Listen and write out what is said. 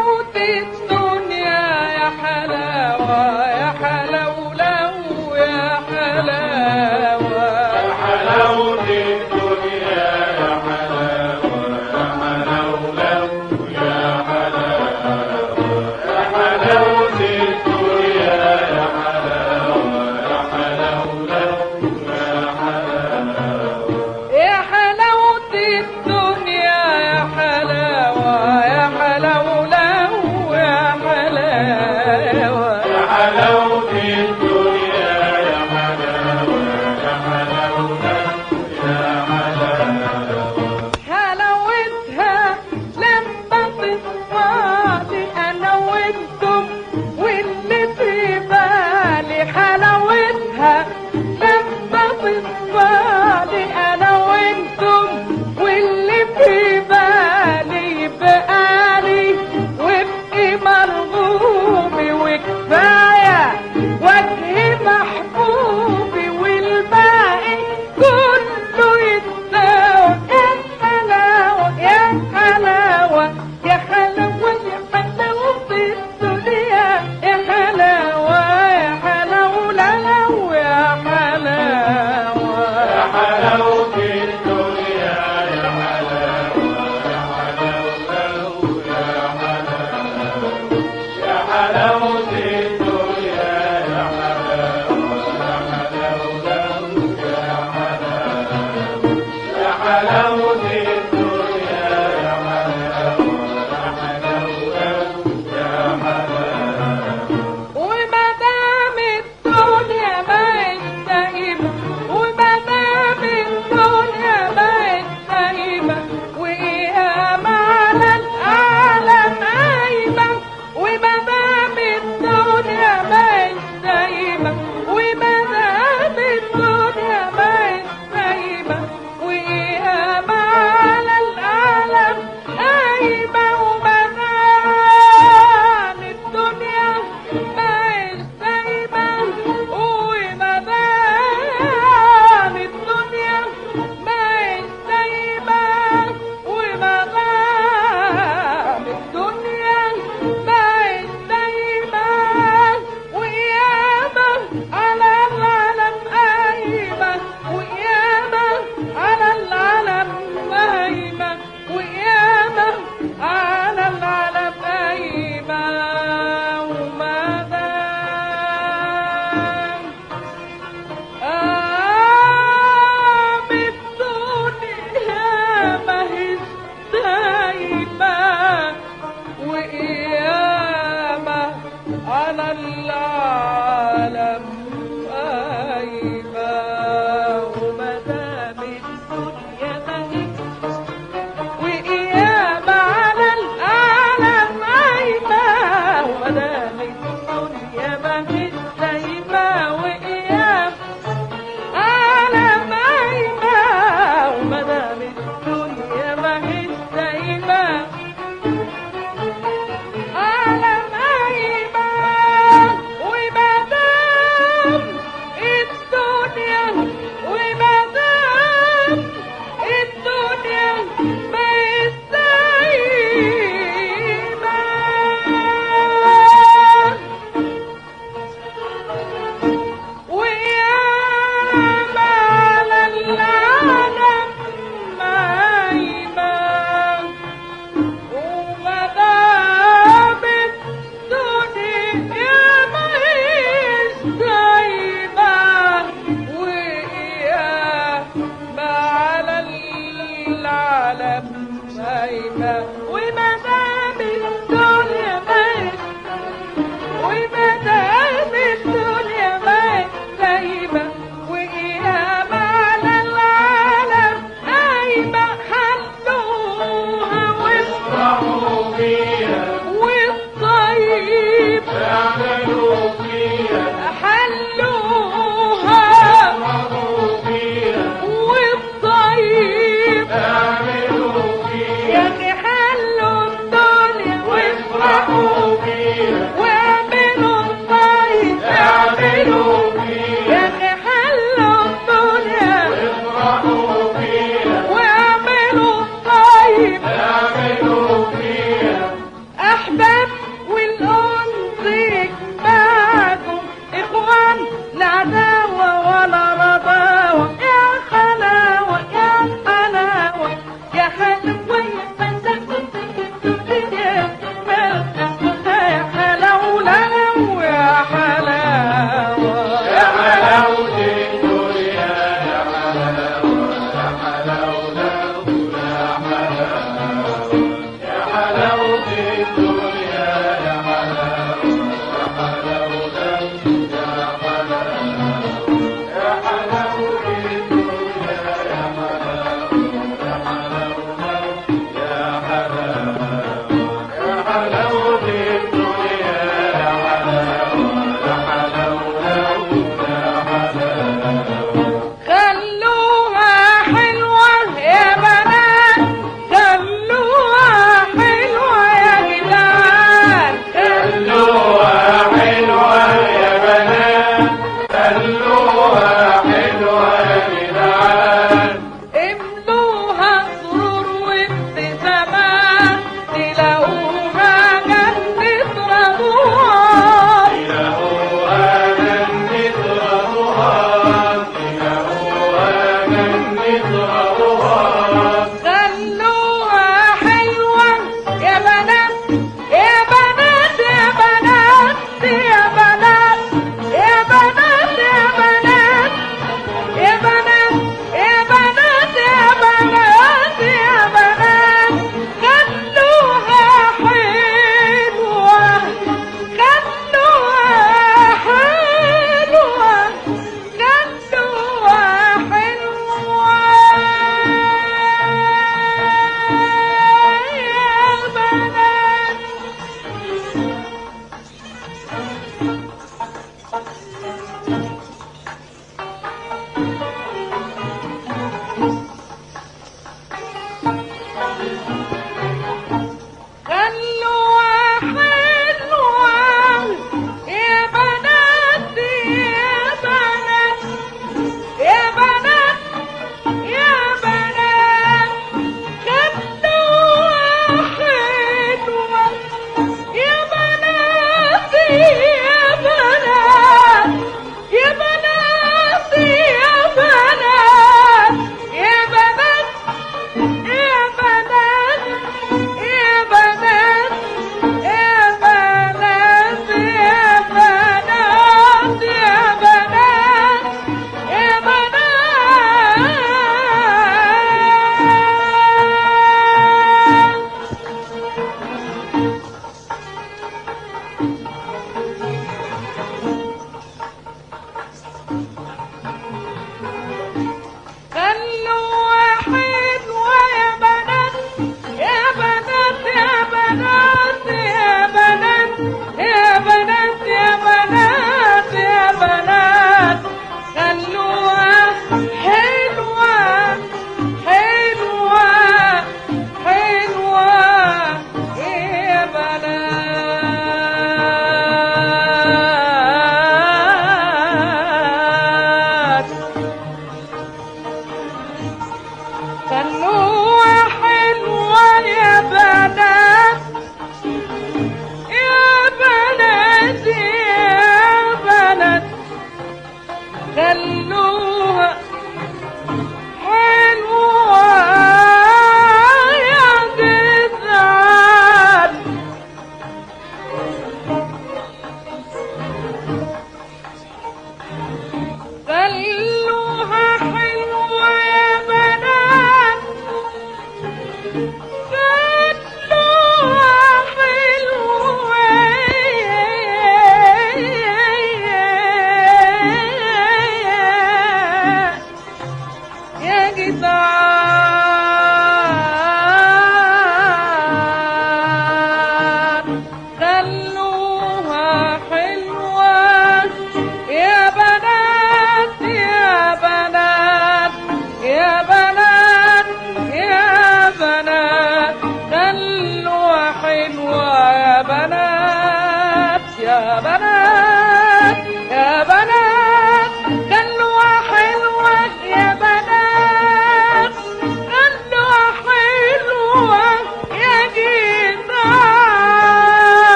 بہت